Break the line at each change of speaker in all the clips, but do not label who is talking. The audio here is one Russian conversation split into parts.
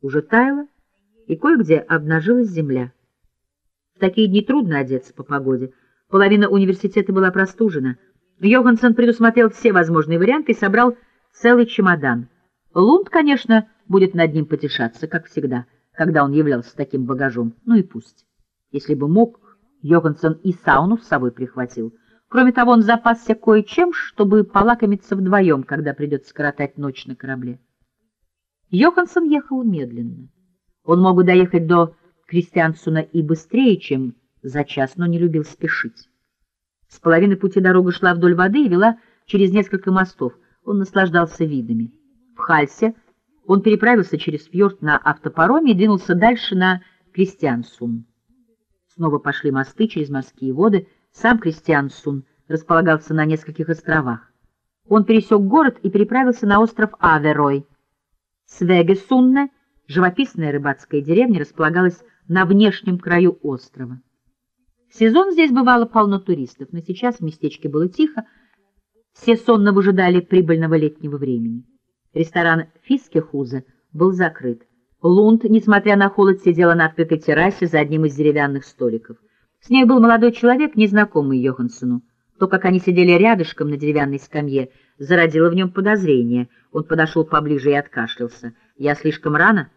Уже таяло, и кое-где обнажилась земля. В такие дни трудно одеться по погоде. Половина университета была простужена. Йоханссон предусмотрел все возможные варианты и собрал целый чемодан. Лунд, конечно, будет над ним потешаться, как всегда, когда он являлся таким багажом. Ну и пусть. Если бы мог, Йоханссон и сауну с собой прихватил. Кроме того, он запасся кое-чем, чтобы полакомиться вдвоем, когда придется скоротать ночь на корабле. Йоханссон ехал медленно. Он мог бы доехать до Кристиансуна и быстрее, чем за час, но не любил спешить. С половины пути дорога шла вдоль воды и вела через несколько мостов. Он наслаждался видами. В Хальсе он переправился через фьорд на автопароме и двинулся дальше на Кристиансун. Снова пошли мосты через морские воды. Сам Кристиансун располагался на нескольких островах. Он пересек город и переправился на остров Аверой. Свегесунне, живописная рыбацкая деревня, располагалась на внешнем краю острова. В сезон здесь бывало полно туристов, но сейчас в местечке было тихо, все сонно выжидали прибыльного летнего времени. Ресторан Фискехуза был закрыт. Лунд, несмотря на холод, сидела на открытой террасе за одним из деревянных столиков. С ней был молодой человек, незнакомый Йоханссону. То, как они сидели рядышком на деревянной скамье, зародило в нем подозрение. Он подошел поближе и откашлялся. «Я слишком рано?»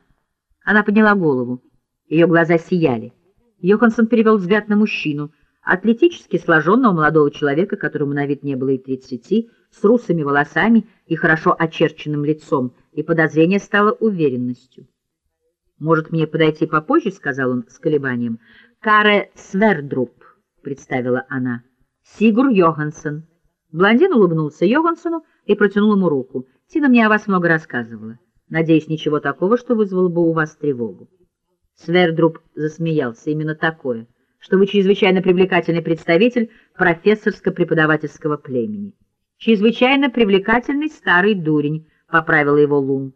Она подняла голову. Ее глаза сияли. Йоханссон перевел взгляд на мужчину, атлетически сложенного молодого человека, которому на вид не было и тридцати, с русыми волосами и хорошо очерченным лицом, и подозрение стало уверенностью. «Может, мне подойти попозже?» — сказал он с колебанием. «Каре Свердруп», — представила она. «Сигур Йоханссон». Блондин улыбнулся Йоханссону и протянул ему руку. «Тина мне о вас много рассказывала. Надеюсь, ничего такого, что вызвало бы у вас тревогу. Свердруб засмеялся. Именно такое, что вы чрезвычайно привлекательный представитель профессорско-преподавательского племени. Чрезвычайно привлекательный старый дурень, поправила его Лунд.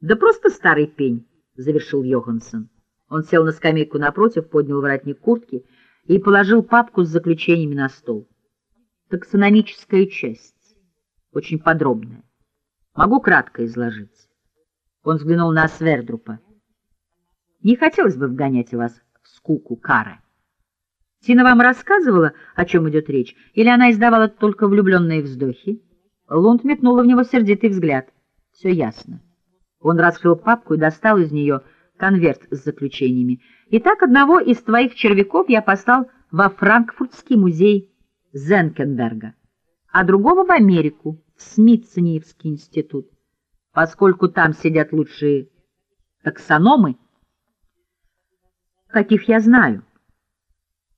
Да просто старый пень, завершил Йоханссон. Он сел на скамейку напротив, поднял воротник куртки и положил папку с заключениями на стол. Таксономическая часть, очень подробная. Могу кратко изложить. Он взглянул на Свердрупа. Не хотелось бы вгонять вас в скуку кары. Тина вам рассказывала, о чем идет речь, или она издавала только влюбленные вздохи? Лунд метнула в него сердитый взгляд. Все ясно. Он раскрыл папку и достал из нее конверт с заключениями. Итак, одного из твоих червяков я послал во Франкфуртский музей Зенкенберга, а другого в Америку, в Смитсониевский институт поскольку там сидят лучшие таксономы, каких я знаю.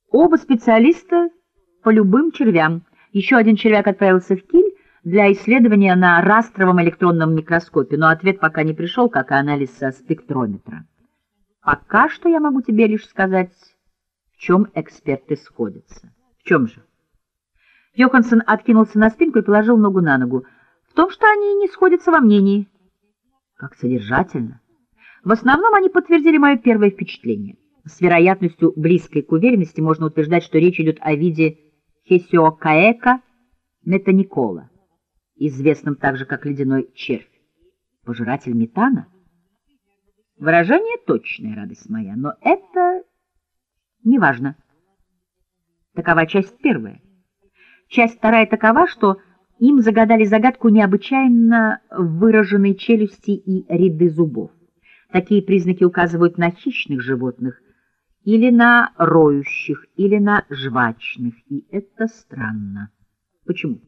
Оба специалиста по любым червям. Еще один червяк отправился в Киль для исследования на растровом электронном микроскопе, но ответ пока не пришел, как и анализ со спектрометра. Пока что я могу тебе лишь сказать, в чем эксперты сходятся. В чем же? Йоханссон откинулся на спинку и положил ногу на ногу в том, что они не сходятся во мнении. Как содержательно. В основном они подтвердили мое первое впечатление. С вероятностью близкой к уверенности можно утверждать, что речь идет о виде хесиокаэка метаникола, известном также как ледяной червь. Пожиратель метана? Выражение точное, радость моя, но это не важно. Такова часть первая. Часть вторая такова, что им загадали загадку необычайно выраженной челюсти и ряды зубов. Такие признаки указывают на хищных животных, или на роющих, или на жвачных, и это странно. Почему?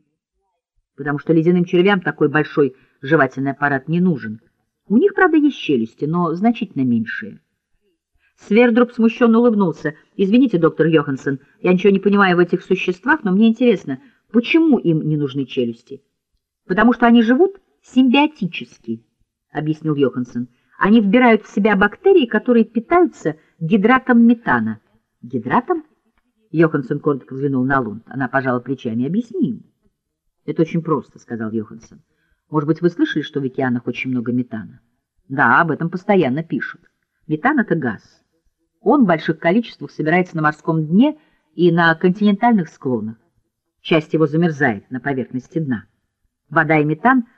Потому что ледяным червям такой большой жевательный аппарат не нужен. У них, правда, есть челюсти, но значительно меньшие. Свердруп смущенно улыбнулся. «Извините, доктор Йоханссон, я ничего не понимаю в этих существах, но мне интересно, Почему им не нужны челюсти? Потому что они живут симбиотически, объяснил Йоханссон. Они вбирают в себя бактерии, которые питаются гидратом метана. Гидратом? Йоханссон коротко взглянул на Лунд. Она пожала плечами. Объясни Это очень просто, сказал Йоханссон. Может быть, вы слышали, что в океанах очень много метана? Да, об этом постоянно пишут. Метан — это газ. Он в больших количествах собирается на морском дне и на континентальных склонах часть его замерзает на поверхности дна. Вода и метан